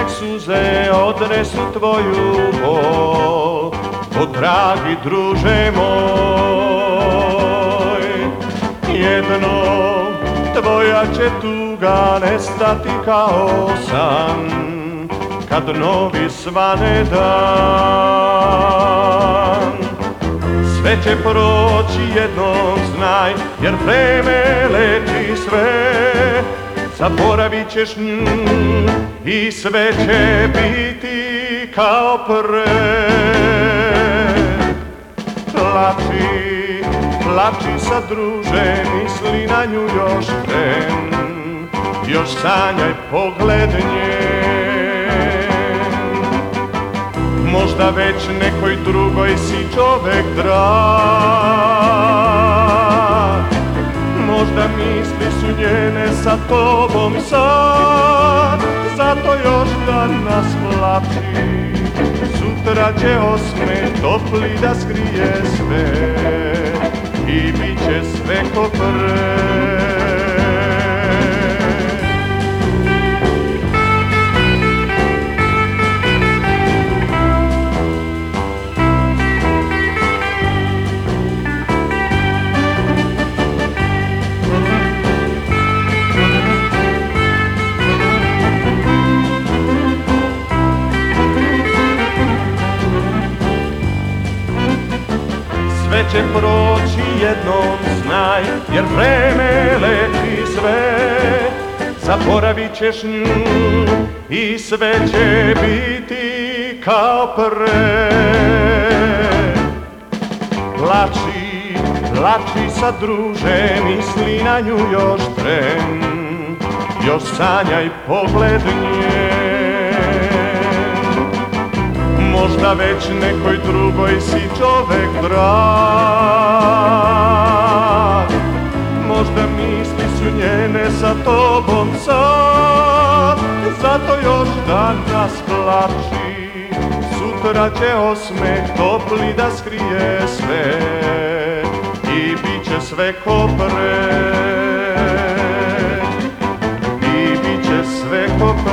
nek suze odnesu tvoju bol, o dragi druže moj. Jednom tvoja će tuga nestati kao san, kad novi svane dan. Sve će proći jednom znaj, jer vreme leči sve, zaboravit ćeš nju i sve će biti kao pre. Plači, plači sa druže, misli na nju još tren, još sanjaj pogled. Možda već nekoj drugoj si čovek drag, sa tobom sad, zato još danas plači. Sutra će osme topli da skrije sve i bit će sve ko pre. Će proći jednom znaj, jer vreme leči sve. Zaboravit ćeš nju i sve će biti kao pre. Plači, plači sa druže, misli na nju još tren, još sanjaj pogled njen. Možda već nekoj drugoj si čovek drag ne sa tobom sam, zato još danas plači. Sutra će osmeh topli da skrije sve i bit će sve kopre. I bit će sve kopre.